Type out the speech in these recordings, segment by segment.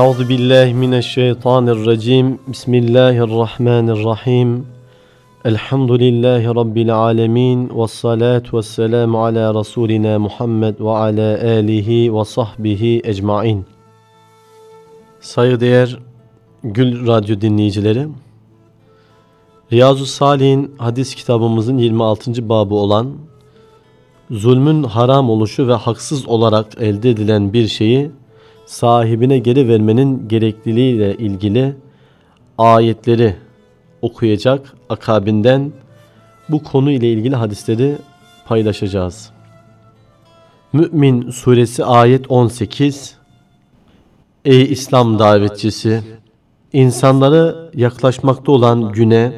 Euzu billahi mineşşeytanirracim. Bismillahirrahmanirrahim. Elhamdülillahi rabbil alamin ve salatu vesselamu ala rasulina Muhammed ve ala alihi ve sahbihi ecmaîn. Saygıdeğer Gül Radyo dinleyicileri, Riyazu Salih'in hadis kitabımızın 26. babı olan zulmün haram oluşu ve haksız olarak elde edilen bir şeyi sahibine geri vermenin gerekliliğiyle ilgili ayetleri okuyacak akabinden bu konu ile ilgili hadisleri paylaşacağız. Mü'min suresi ayet 18 Ey İslam davetçisi! insanları yaklaşmakta olan güne,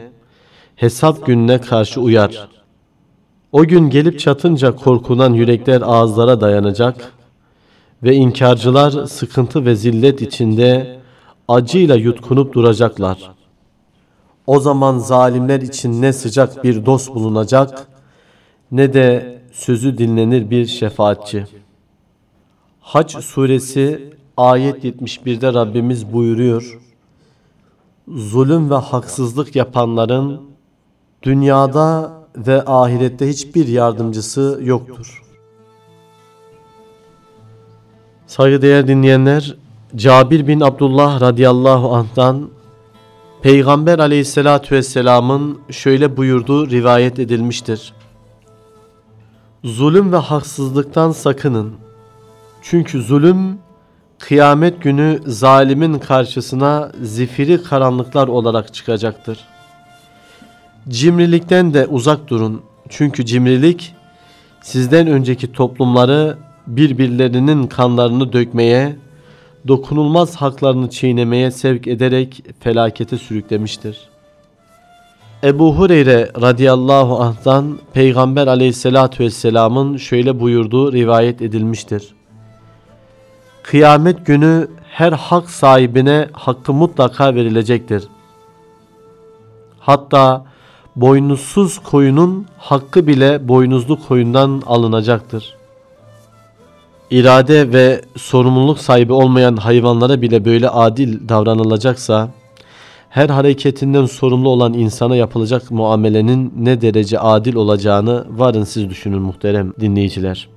hesap gününe karşı uyar. O gün gelip çatınca korkulan yürekler ağızlara dayanacak ve inkarcılar sıkıntı ve zillet içinde acıyla yutkunup duracaklar. O zaman zalimler için ne sıcak bir dost bulunacak ne de sözü dinlenir bir şefaatçi. Hac suresi ayet 71'de Rabbimiz buyuruyor. Zulüm ve haksızlık yapanların dünyada ve ahirette hiçbir yardımcısı yoktur. Saygıdeğer dinleyenler, Cabir bin Abdullah radıyallahu anh'tan Peygamber aleyhissalatü vesselamın şöyle buyurduğu rivayet edilmiştir. Zulüm ve haksızlıktan sakının. Çünkü zulüm kıyamet günü zalimin karşısına zifiri karanlıklar olarak çıkacaktır. Cimrilikten de uzak durun. Çünkü cimrilik sizden önceki toplumları birbirlerinin kanlarını dökmeye, dokunulmaz haklarını çiğnemeye sevk ederek felakete sürüklemiştir. Ebu Hureyre radıyallahu anh'tan Peygamber aleyhissalatü vesselamın şöyle buyurduğu rivayet edilmiştir. Kıyamet günü her hak sahibine hakkı mutlaka verilecektir. Hatta boynuzsuz koyunun hakkı bile boynuzlu koyundan alınacaktır. İrade ve sorumluluk sahibi olmayan hayvanlara bile böyle adil davranılacaksa, her hareketinden sorumlu olan insana yapılacak muamelenin ne derece adil olacağını varın siz düşünün muhterem dinleyiciler.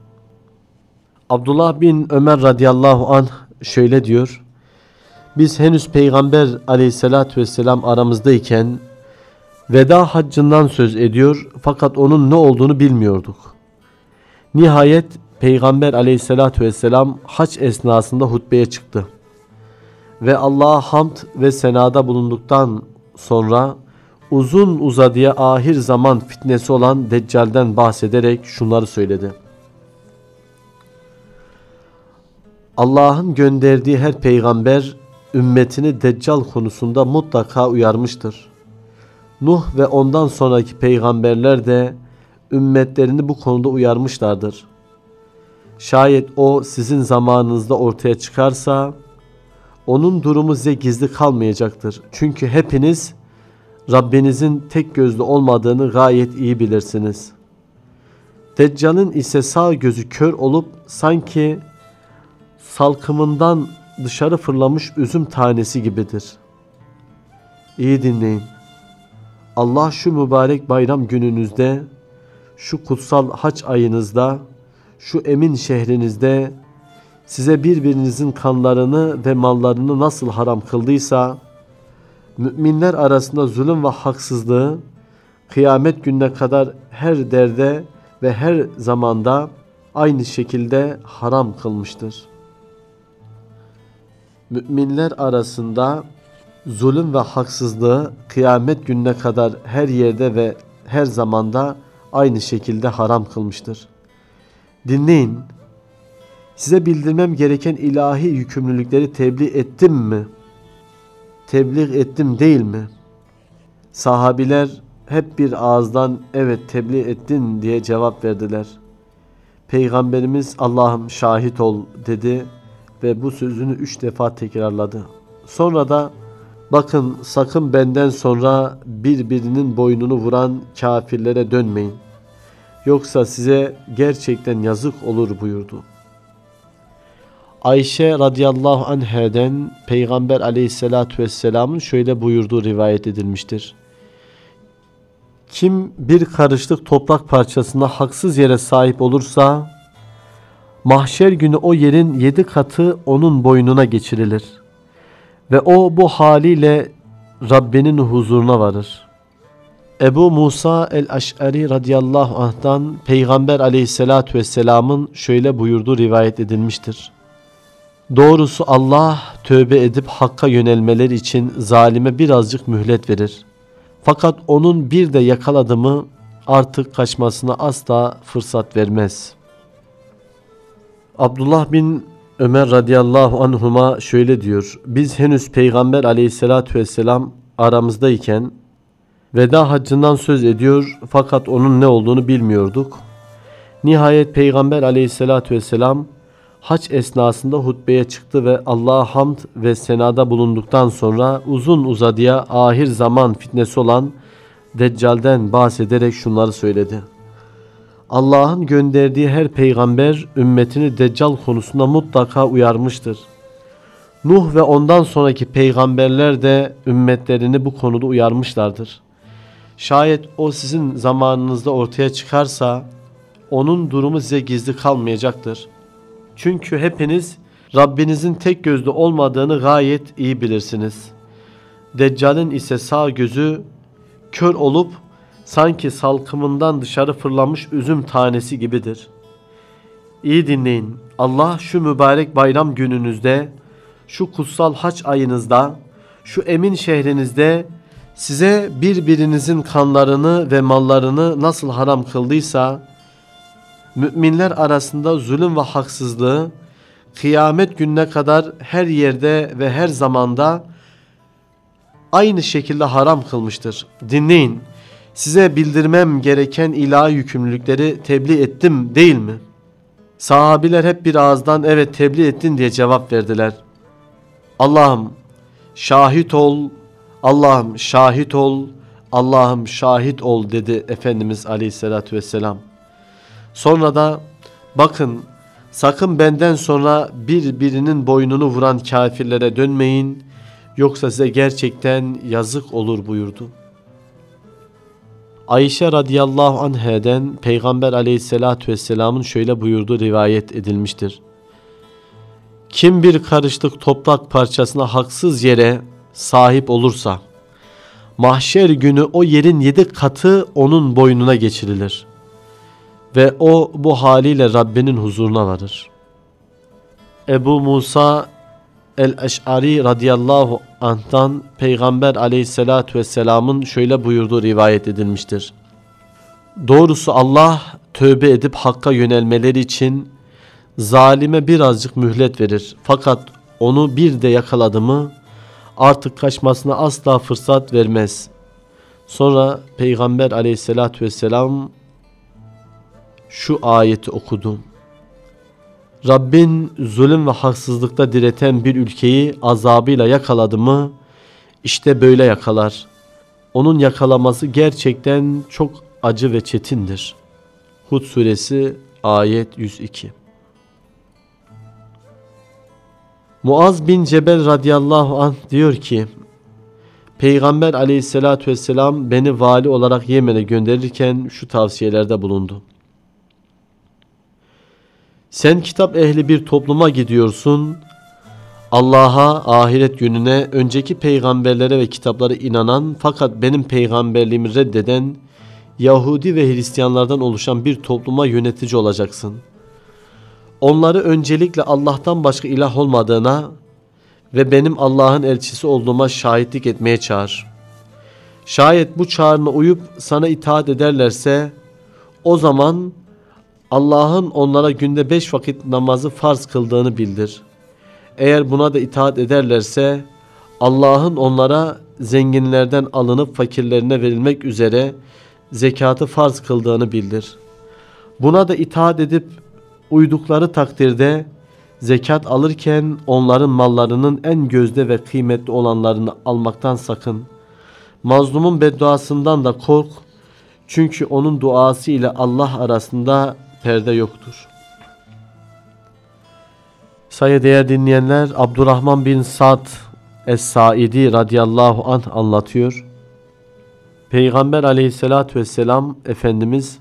Abdullah bin Ömer radıyallahu anh şöyle diyor. Biz henüz Peygamber aleyhissalatü vesselam aramızdayken veda haccından söz ediyor fakat onun ne olduğunu bilmiyorduk. Nihayet Peygamber aleyhissalatü vesselam haç esnasında hutbeye çıktı. Ve Allah'a hamd ve senada bulunduktan sonra uzun uzadıya ahir zaman fitnesi olan Deccal'den bahsederek şunları söyledi. Allah'ın gönderdiği her peygamber ümmetini Deccal konusunda mutlaka uyarmıştır. Nuh ve ondan sonraki peygamberler de ümmetlerini bu konuda uyarmışlardır. Şayet o sizin zamanınızda ortaya çıkarsa onun durumu size gizli kalmayacaktır. Çünkü hepiniz Rabbinizin tek gözlü olmadığını gayet iyi bilirsiniz. Deccal'ın ise sağ gözü kör olup sanki salkımından dışarı fırlamış üzüm tanesi gibidir. İyi dinleyin. Allah şu mübarek bayram gününüzde, şu kutsal haç ayınızda, şu emin şehrinizde size birbirinizin kanlarını ve mallarını nasıl haram kıldıysa, müminler arasında zulüm ve haksızlığı kıyamet gününe kadar her derde ve her zamanda aynı şekilde haram kılmıştır. Müminler arasında zulüm ve haksızlığı kıyamet gününe kadar her yerde ve her zamanda aynı şekilde haram kılmıştır. Dinleyin. Size bildirmem gereken ilahi yükümlülükleri tebliğ ettim mi? Tebliğ ettim değil mi? Sahabiler hep bir ağızdan evet tebliğ ettin diye cevap verdiler. Peygamberimiz Allah'ım şahit ol dedi ve bu sözünü üç defa tekrarladı. Sonra da bakın sakın benden sonra birbirinin boynunu vuran kafirlere dönmeyin. Yoksa size gerçekten yazık olur buyurdu. Ayşe radıyallahu anheden Peygamber aleyhissalatu vesselamın şöyle buyurduğu rivayet edilmiştir. Kim bir karışlık toprak parçasına haksız yere sahip olursa mahşer günü o yerin yedi katı onun boynuna geçirilir. Ve o bu haliyle Rabbinin huzuruna varır. Ebu Musa el-Eş'ari radıyallahu anh'tan Peygamber aleyhissalatü vesselamın şöyle buyurduğu rivayet edilmiştir. Doğrusu Allah tövbe edip hakka yönelmeleri için zalime birazcık mühlet verir. Fakat onun bir de yakaladı artık kaçmasına asla fırsat vermez. Abdullah bin Ömer radıyallahu anhuma şöyle diyor. Biz henüz Peygamber aleyhissalatü vesselam aramızdayken veda haccından söz ediyor fakat onun ne olduğunu bilmiyorduk. Nihayet Peygamber aleyhissalatü vesselam haç esnasında hutbeye çıktı ve Allah'a hamd ve senada bulunduktan sonra uzun uzadıya ahir zaman fitnesi olan Deccal'den bahsederek şunları söyledi. Allah'ın gönderdiği her peygamber ümmetini Deccal konusunda mutlaka uyarmıştır. Nuh ve ondan sonraki peygamberler de ümmetlerini bu konuda uyarmışlardır. Şayet o sizin zamanınızda ortaya çıkarsa onun durumu size gizli kalmayacaktır. Çünkü hepiniz Rabbinizin tek gözlü olmadığını gayet iyi bilirsiniz. Deccal'in ise sağ gözü kör olup sanki salkımından dışarı fırlamış üzüm tanesi gibidir. İyi dinleyin. Allah şu mübarek bayram gününüzde, şu kutsal haç ayınızda, şu emin şehrinizde size birbirinizin kanlarını ve mallarını nasıl haram kıldıysa, müminler arasında zulüm ve haksızlığı kıyamet gününe kadar her yerde ve her zamanda aynı şekilde haram kılmıştır. Dinleyin. Size bildirmem gereken ilahi yükümlülükleri tebliğ ettim değil mi? Sahabiler hep bir ağızdan evet tebliğ ettin diye cevap verdiler. Allah'ım şahit ol, Allah'ım şahit ol, Allah'ım şahit ol dedi Efendimiz Aleyhisselatü Vesselam. Sonra da bakın sakın benden sonra birbirinin boynunu vuran kafirlere dönmeyin yoksa size gerçekten yazık olur buyurdu. Ayşe radıyallahu anheden Peygamber aleyhissalatü vesselamın şöyle buyurduğu rivayet edilmiştir. Kim bir karışlık toprak parçasına haksız yere sahip olursa mahşer günü o yerin yedi katı onun boynuna geçirilir. Ve o bu haliyle Rabbinin huzuruna varır. Ebu Musa el-Eş'ari radıyallahu anh'tan Peygamber aleyhissalatü vesselamın şöyle buyurduğu rivayet edilmiştir. Doğrusu Allah tövbe edip hakka yönelmeleri için zalime birazcık mühlet verir. Fakat onu bir de yakaladı mı artık kaçmasına asla fırsat vermez. Sonra Peygamber aleyhissalatü vesselam şu ayeti okudu. Rabbin zulüm ve haksızlıkta direten bir ülkeyi azabıyla yakaladı mı işte böyle yakalar. Onun yakalaması gerçekten çok acı ve çetindir. Hud suresi ayet 102 Muaz bin Cebel radıyallahu anh diyor ki Peygamber aleyhissalatü vesselam beni vali olarak Yemen'e gönderirken şu tavsiyelerde bulundu. Sen kitap ehli bir topluma gidiyorsun. Allah'a, ahiret gününe, önceki peygamberlere ve kitaplara inanan fakat benim peygamberliğimi reddeden Yahudi ve Hristiyanlardan oluşan bir topluma yönetici olacaksın. Onları öncelikle Allah'tan başka ilah olmadığına ve benim Allah'ın elçisi olduğuma şahitlik etmeye çağır. Şayet bu çağrına uyup sana itaat ederlerse o zaman Allah'ın onlara günde beş vakit namazı farz kıldığını bildir. Eğer buna da itaat ederlerse Allah'ın onlara zenginlerden alınıp fakirlerine verilmek üzere zekatı farz kıldığını bildir. Buna da itaat edip uydukları takdirde zekat alırken onların mallarının en gözde ve kıymetli olanlarını almaktan sakın. Mazlumun bedduasından da kork. Çünkü onun duası ile Allah arasında perde yoktur. Sayıdeğer dinleyenler Abdurrahman bin Sad Es-Saidi radıyallahu anh anlatıyor. Peygamber aleyhissalatü vesselam Efendimiz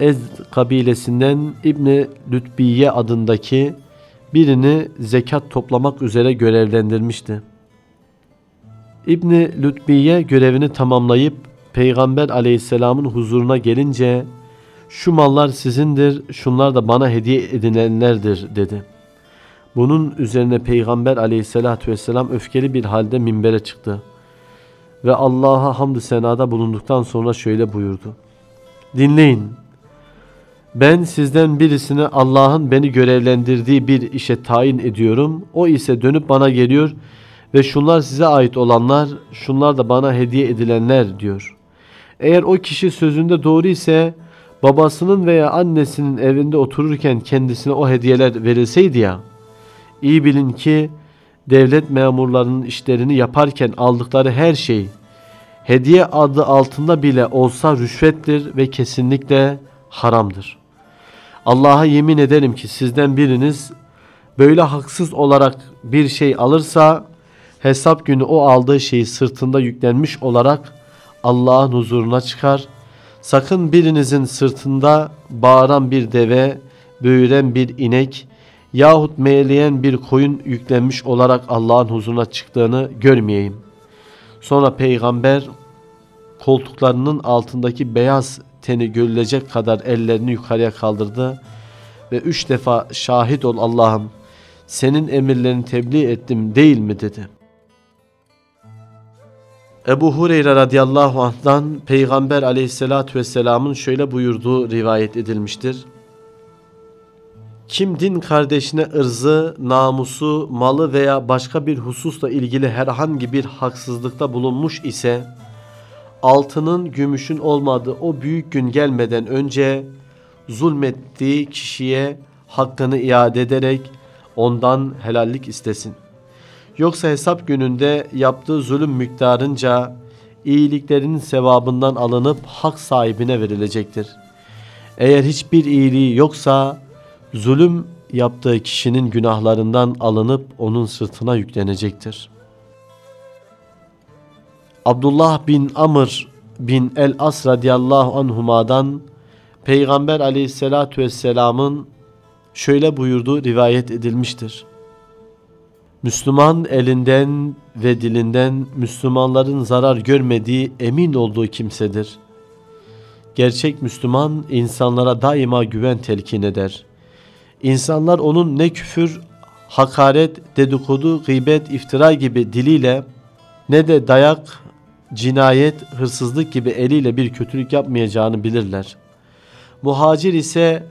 Ez kabilesinden İbni Lütbiye adındaki birini zekat toplamak üzere görevlendirmişti. İbni Lütbiye görevini tamamlayıp Peygamber aleyhisselamın huzuruna gelince şu mallar sizindir, şunlar da bana hediye edilenlerdir dedi. Bunun üzerine Peygamber aleyhissalatü vesselam öfkeli bir halde minbere çıktı. Ve Allah'a hamdü senada bulunduktan sonra şöyle buyurdu. Dinleyin. Ben sizden birisini Allah'ın beni görevlendirdiği bir işe tayin ediyorum. O ise dönüp bana geliyor ve şunlar size ait olanlar, şunlar da bana hediye edilenler diyor. Eğer o kişi sözünde doğru ise babasının veya annesinin evinde otururken kendisine o hediyeler verilseydi ya, iyi bilin ki devlet memurlarının işlerini yaparken aldıkları her şey hediye adı altında bile olsa rüşvettir ve kesinlikle haramdır. Allah'a yemin ederim ki sizden biriniz böyle haksız olarak bir şey alırsa hesap günü o aldığı şeyi sırtında yüklenmiş olarak Allah'ın huzuruna çıkar. Sakın birinizin sırtında bağıran bir deve, böğüren bir inek yahut meyleyen bir koyun yüklenmiş olarak Allah'ın huzuruna çıktığını görmeyeyim. Sonra peygamber koltuklarının altındaki beyaz teni görülecek kadar ellerini yukarıya kaldırdı ve üç defa şahit ol Allah'ım senin emirlerini tebliğ ettim değil mi dedi. Ebu Hureyre radıyallahu anh'dan Peygamber aleyhissalatü vesselamın şöyle buyurduğu rivayet edilmiştir. Kim din kardeşine ırzı, namusu, malı veya başka bir hususla ilgili herhangi bir haksızlıkta bulunmuş ise altının, gümüşün olmadığı o büyük gün gelmeden önce zulmettiği kişiye hakkını iade ederek ondan helallik istesin. Yoksa hesap gününde yaptığı zulüm miktarınca iyiliklerinin sevabından alınıp hak sahibine verilecektir. Eğer hiçbir iyiliği yoksa zulüm yaptığı kişinin günahlarından alınıp onun sırtına yüklenecektir. Abdullah bin Amr bin el-As radiyallahu anhumadan Peygamber aleyhissalatü vesselamın şöyle buyurduğu rivayet edilmiştir. Müslüman elinden ve dilinden Müslümanların zarar görmediği emin olduğu kimsedir. Gerçek Müslüman insanlara daima güven telkin eder. İnsanlar onun ne küfür, hakaret, dedikodu, gıybet, iftira gibi diliyle ne de dayak, cinayet, hırsızlık gibi eliyle bir kötülük yapmayacağını bilirler. Muhacir ise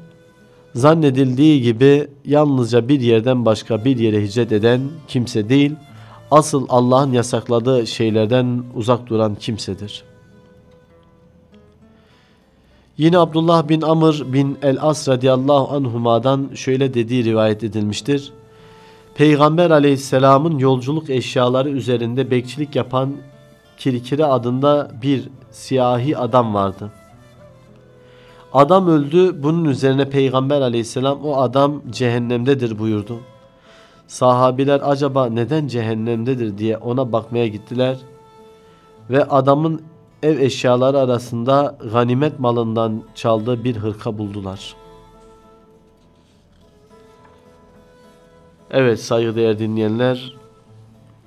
zannedildiği gibi yalnızca bir yerden başka bir yere hicret eden kimse değil, asıl Allah'ın yasakladığı şeylerden uzak duran kimsedir. Yine Abdullah bin Amr bin el-As radıyallahu anhuma'dan şöyle dediği rivayet edilmiştir. Peygamber aleyhisselamın yolculuk eşyaları üzerinde bekçilik yapan Kirkire adında bir siyahi adam vardı. Adam öldü. Bunun üzerine Peygamber aleyhisselam o adam cehennemdedir buyurdu. Sahabiler acaba neden cehennemdedir diye ona bakmaya gittiler. Ve adamın ev eşyaları arasında ganimet malından çaldığı bir hırka buldular. Evet saygıdeğer dinleyenler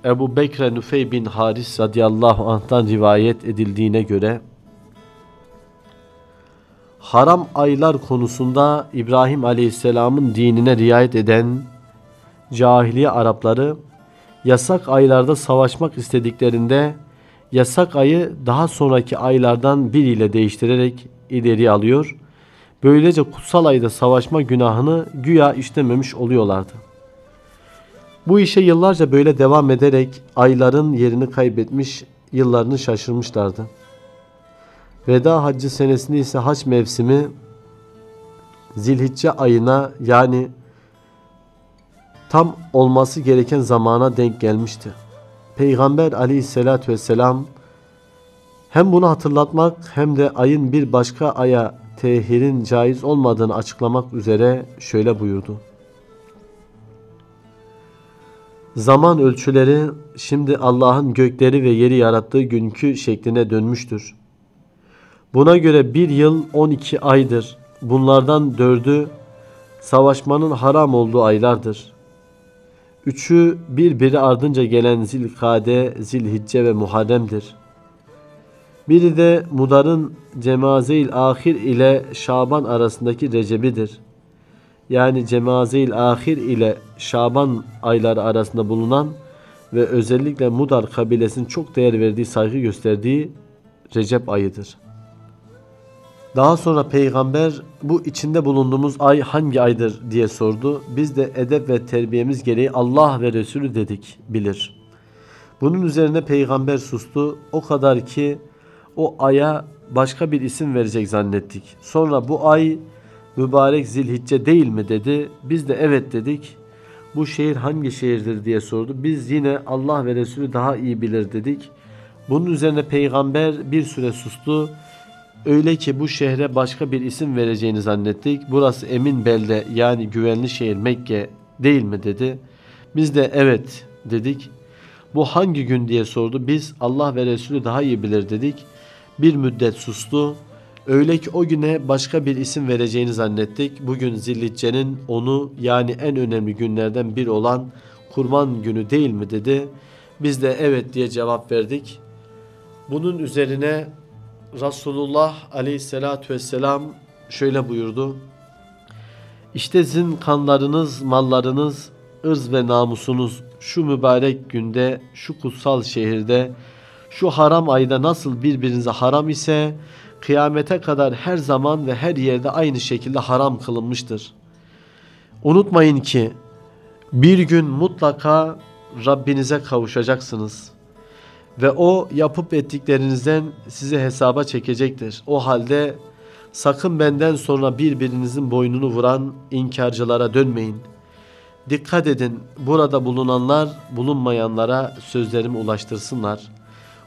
Ebu Bekre Nüfey bin Haris radıyallahu anh'tan rivayet edildiğine göre haram aylar konusunda İbrahim aleyhisselamın dinine riayet eden cahiliye Arapları yasak aylarda savaşmak istediklerinde yasak ayı daha sonraki aylardan biriyle değiştirerek ileri alıyor. Böylece kutsal ayda savaşma günahını güya işlememiş oluyorlardı. Bu işe yıllarca böyle devam ederek ayların yerini kaybetmiş, yıllarını şaşırmışlardı. Veda haccı senesinde ise hac mevsimi Zilhicce ayına yani tam olması gereken zamana denk gelmişti. Peygamber aleyhissalatü vesselam hem bunu hatırlatmak hem de ayın bir başka aya tehirin caiz olmadığını açıklamak üzere şöyle buyurdu. Zaman ölçüleri şimdi Allah'ın gökleri ve yeri yarattığı günkü şekline dönmüştür. Buna göre bir yıl 12 aydır. Bunlardan dördü savaşmanın haram olduğu aylardır. Üçü birbiri ardınca gelen Zilkade, Zilhicce ve Muharrem'dir. Biri de Mudar'ın Cemazeil Ahir ile Şaban arasındaki Recebidir. Yani Cemazeil Ahir ile Şaban ayları arasında bulunan ve özellikle Mudar kabilesinin çok değer verdiği, saygı gösterdiği Recep ayıdır. Daha sonra peygamber bu içinde bulunduğumuz ay hangi aydır diye sordu. Biz de edep ve terbiyemiz gereği Allah ve Resulü dedik bilir. Bunun üzerine peygamber sustu. O kadar ki o aya başka bir isim verecek zannettik. Sonra bu ay mübarek zilhicce değil mi dedi. Biz de evet dedik. Bu şehir hangi şehirdir diye sordu. Biz yine Allah ve Resulü daha iyi bilir dedik. Bunun üzerine peygamber bir süre sustu. Öyle ki bu şehre başka bir isim vereceğini zannettik. Burası emin belde yani güvenli şehir Mekke değil mi dedi. Biz de evet dedik. Bu hangi gün diye sordu. Biz Allah ve Resulü daha iyi bilir dedik. Bir müddet sustu. Öyle ki o güne başka bir isim vereceğini zannettik. Bugün Zilhicce'nin onu yani en önemli günlerden bir olan kurban günü değil mi dedi. Biz de evet diye cevap verdik. Bunun üzerine Resulullah aleyhissalatü vesselam şöyle buyurdu. İşte sizin kanlarınız, mallarınız, ırz ve namusunuz şu mübarek günde, şu kutsal şehirde, şu haram ayda nasıl birbirinize haram ise kıyamete kadar her zaman ve her yerde aynı şekilde haram kılınmıştır. Unutmayın ki bir gün mutlaka Rabbinize kavuşacaksınız.'' ve o yapıp ettiklerinizden sizi hesaba çekecektir. O halde sakın benden sonra birbirinizin boynunu vuran inkarcılara dönmeyin. Dikkat edin burada bulunanlar bulunmayanlara sözlerimi ulaştırsınlar.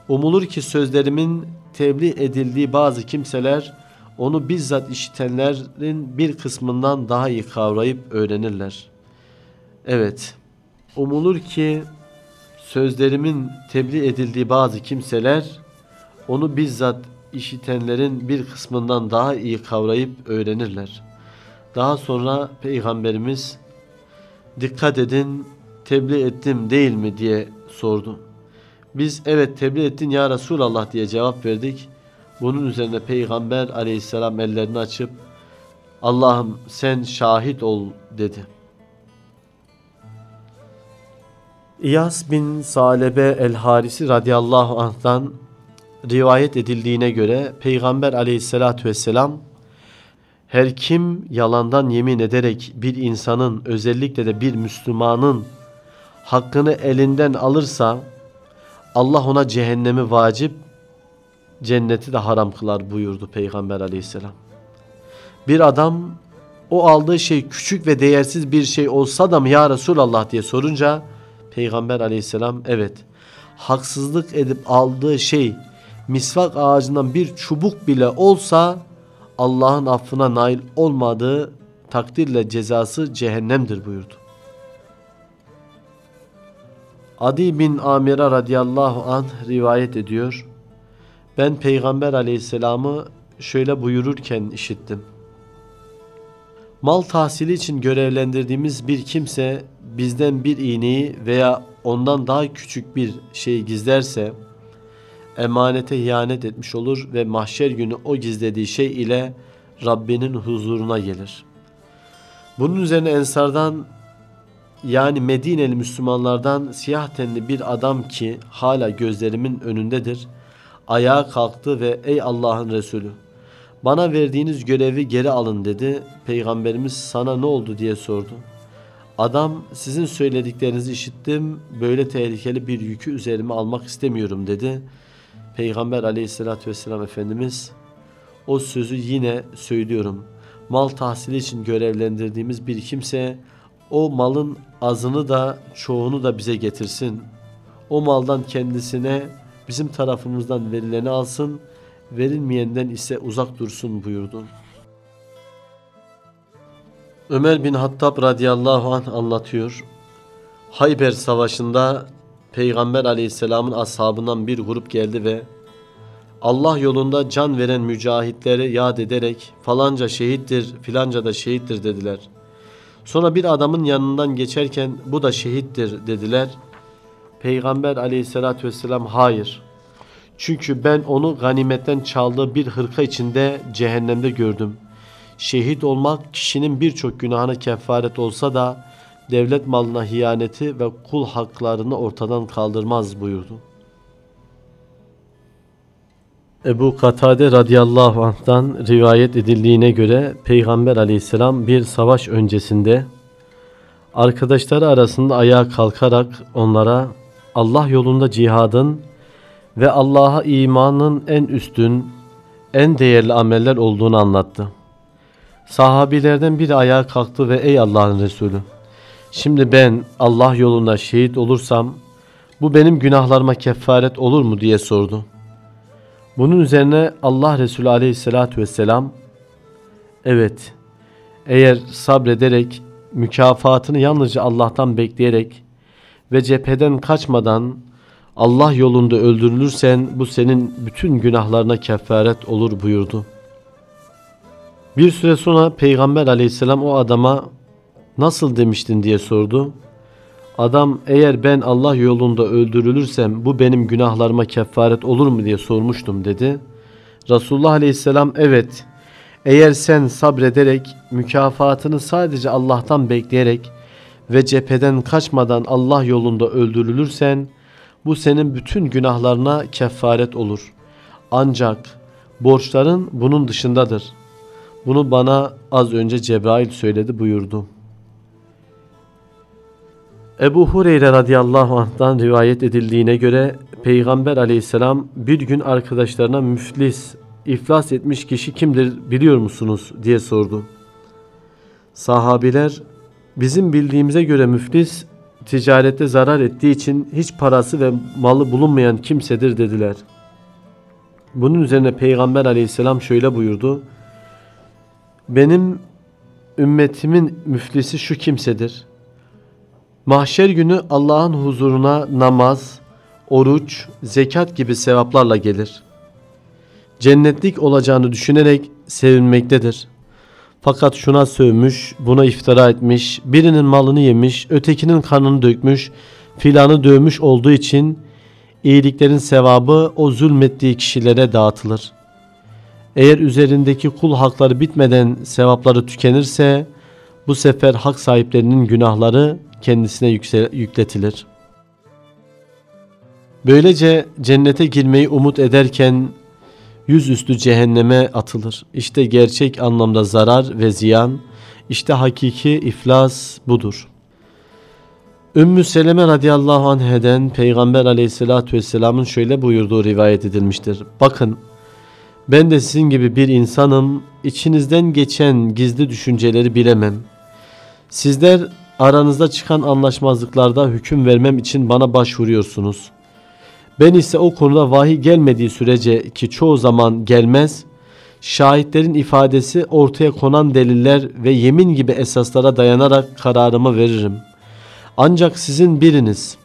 Umulur ki sözlerimin tebliğ edildiği bazı kimseler onu bizzat işitenlerin bir kısmından daha iyi kavrayıp öğrenirler. Evet, umulur ki sözlerimin tebliğ edildiği bazı kimseler onu bizzat işitenlerin bir kısmından daha iyi kavrayıp öğrenirler. Daha sonra Peygamberimiz dikkat edin tebliğ ettim değil mi diye sordu. Biz evet tebliğ ettin ya Resulallah diye cevap verdik. Bunun üzerine Peygamber aleyhisselam ellerini açıp Allah'ım sen şahit ol dedi. İyas bin Salebe el-Harisi radıyallahu anh'tan rivayet edildiğine göre Peygamber aleyhissalatü vesselam her kim yalandan yemin ederek bir insanın özellikle de bir Müslümanın hakkını elinden alırsa Allah ona cehennemi vacip cenneti de haram kılar buyurdu Peygamber aleyhisselam. Bir adam o aldığı şey küçük ve değersiz bir şey olsa da mı ya Resulallah diye sorunca Peygamber aleyhisselam evet haksızlık edip aldığı şey misvak ağacından bir çubuk bile olsa Allah'ın affına nail olmadığı takdirle cezası cehennemdir buyurdu. Adi bin Amir'e radıyallahu anh rivayet ediyor. Ben Peygamber aleyhisselamı şöyle buyururken işittim. Mal tahsili için görevlendirdiğimiz bir kimse bizden bir iğneyi veya ondan daha küçük bir şey gizlerse emanete ihanet etmiş olur ve mahşer günü o gizlediği şey ile Rabbinin huzuruna gelir. Bunun üzerine Ensardan yani Medineli Müslümanlardan siyah tenli bir adam ki hala gözlerimin önündedir. Ayağa kalktı ve ey Allah'ın Resulü bana verdiğiniz görevi geri alın dedi. Peygamberimiz sana ne oldu diye sordu. Adam sizin söylediklerinizi işittim. Böyle tehlikeli bir yükü üzerime almak istemiyorum dedi. Peygamber aleyhissalatü vesselam Efendimiz o sözü yine söylüyorum. Mal tahsili için görevlendirdiğimiz bir kimse o malın azını da çoğunu da bize getirsin. O maldan kendisine bizim tarafımızdan verileni alsın, verilmeyenden ise uzak dursun buyurdu. Ömer bin Hattab radıyallahu anh anlatıyor. Hayber Savaşı'nda Peygamber Aleyhisselam'ın ashabından bir grup geldi ve Allah yolunda can veren mücahitleri yad ederek falanca şehittir filanca da şehittir dediler. Sonra bir adamın yanından geçerken bu da şehittir dediler. Peygamber aleyhissalatü vesselam hayır. Çünkü ben onu ganimetten çaldığı bir hırka içinde cehennemde gördüm. Şehit olmak kişinin birçok günahına kefaret olsa da devlet malına hiyaneti ve kul haklarını ortadan kaldırmaz buyurdu. Ebu Katade radıyallahu anh'tan rivayet edildiğine göre Peygamber aleyhisselam bir savaş öncesinde arkadaşları arasında ayağa kalkarak onlara Allah yolunda cihadın ve Allah'a imanın en üstün, en değerli ameller olduğunu anlattı. Sahabilerden biri ayağa kalktı ve ey Allah'ın Resulü şimdi ben Allah yolunda şehit olursam bu benim günahlarıma kefaret olur mu diye sordu. Bunun üzerine Allah Resulü aleyhissalatü vesselam evet eğer sabrederek mükafatını yalnızca Allah'tan bekleyerek ve cepheden kaçmadan Allah yolunda öldürülürsen bu senin bütün günahlarına kefaret olur buyurdu. Bir süre sonra Peygamber aleyhisselam o adama nasıl demiştin diye sordu. Adam eğer ben Allah yolunda öldürülürsem bu benim günahlarıma kefaret olur mu diye sormuştum dedi. Resulullah aleyhisselam evet eğer sen sabrederek mükafatını sadece Allah'tan bekleyerek ve cepheden kaçmadan Allah yolunda öldürülürsen bu senin bütün günahlarına kefaret olur. Ancak borçların bunun dışındadır. Bunu bana az önce Cebrail söyledi buyurdu. Ebu Hureyre radıyallahu anh'tan rivayet edildiğine göre Peygamber aleyhisselam bir gün arkadaşlarına müflis, iflas etmiş kişi kimdir biliyor musunuz diye sordu. Sahabiler bizim bildiğimize göre müflis ticarette zarar ettiği için hiç parası ve malı bulunmayan kimsedir dediler. Bunun üzerine Peygamber aleyhisselam şöyle buyurdu. Benim ümmetimin müflisi şu kimsedir. Mahşer günü Allah'ın huzuruna namaz, oruç, zekat gibi sevaplarla gelir. Cennetlik olacağını düşünerek sevinmektedir. Fakat şuna sövmüş, buna iftira etmiş, birinin malını yemiş, ötekinin kanını dökmüş, filanı dövmüş olduğu için iyiliklerin sevabı o zulmettiği kişilere dağıtılır. Eğer üzerindeki kul hakları bitmeden sevapları tükenirse bu sefer hak sahiplerinin günahları kendisine yükletilir. Böylece cennete girmeyi umut ederken yüzüstü cehenneme atılır. İşte gerçek anlamda zarar ve ziyan, işte hakiki iflas budur. Ümmü Seleme radıyallahu anheden Peygamber aleyhissalatü vesselamın şöyle buyurduğu rivayet edilmiştir. Bakın ben de sizin gibi bir insanım, içinizden geçen gizli düşünceleri bilemem. Sizler aranızda çıkan anlaşmazlıklarda hüküm vermem için bana başvuruyorsunuz. Ben ise o konuda vahiy gelmediği sürece ki çoğu zaman gelmez, şahitlerin ifadesi ortaya konan deliller ve yemin gibi esaslara dayanarak kararımı veririm. Ancak sizin biriniz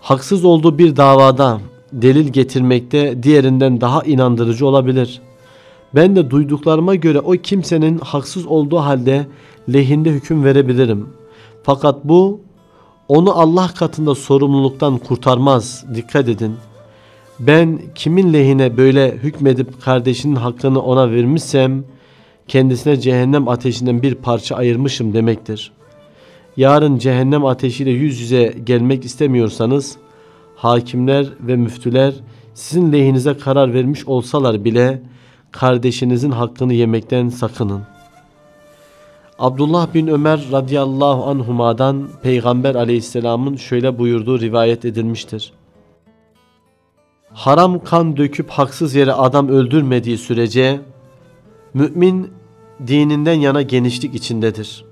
haksız olduğu bir davada delil getirmekte diğerinden daha inandırıcı olabilir. Ben de duyduklarıma göre o kimsenin haksız olduğu halde lehinde hüküm verebilirim. Fakat bu onu Allah katında sorumluluktan kurtarmaz. Dikkat edin. Ben kimin lehine böyle hükmedip kardeşinin hakkını ona vermişsem kendisine cehennem ateşinden bir parça ayırmışım demektir. Yarın cehennem ateşiyle yüz yüze gelmek istemiyorsanız hakimler ve müftüler sizin lehinize karar vermiş olsalar bile kardeşinizin hakkını yemekten sakının. Abdullah bin Ömer radıyallahu anhuma'dan Peygamber aleyhisselamın şöyle buyurduğu rivayet edilmiştir. Haram kan döküp haksız yere adam öldürmediği sürece mümin dininden yana genişlik içindedir.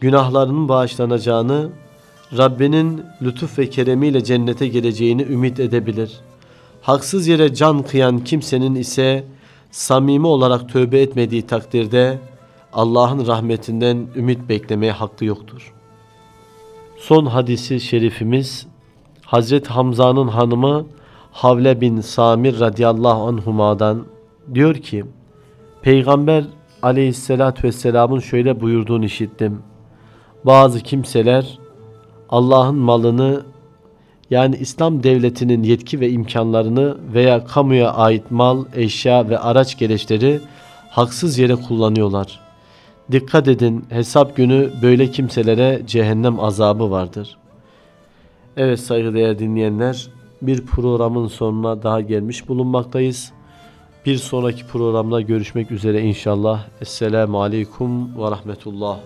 Günahlarının bağışlanacağını, Rabbinin lütuf ve keremiyle cennete geleceğini ümit edebilir. Haksız yere can kıyan kimsenin ise samimi olarak tövbe etmediği takdirde Allah'ın rahmetinden ümit beklemeye hakkı yoktur. Son hadisi şerifimiz Hazreti Hamza'nın hanımı Havle bin Samir radıyallahu anhuma'dan diyor ki Peygamber aleyhissalatü vesselamın şöyle buyurduğunu işittim. Bazı kimseler Allah'ın malını yani İslam devletinin yetki ve imkanlarını veya kamuya ait mal, eşya ve araç gereçleri haksız yere kullanıyorlar. Dikkat edin hesap günü böyle kimselere cehennem azabı vardır. Evet saygıdeğer dinleyenler bir programın sonuna daha gelmiş bulunmaktayız. Bir sonraki programda görüşmek üzere inşallah. Esselamu Aleyküm ve Rahmetullah.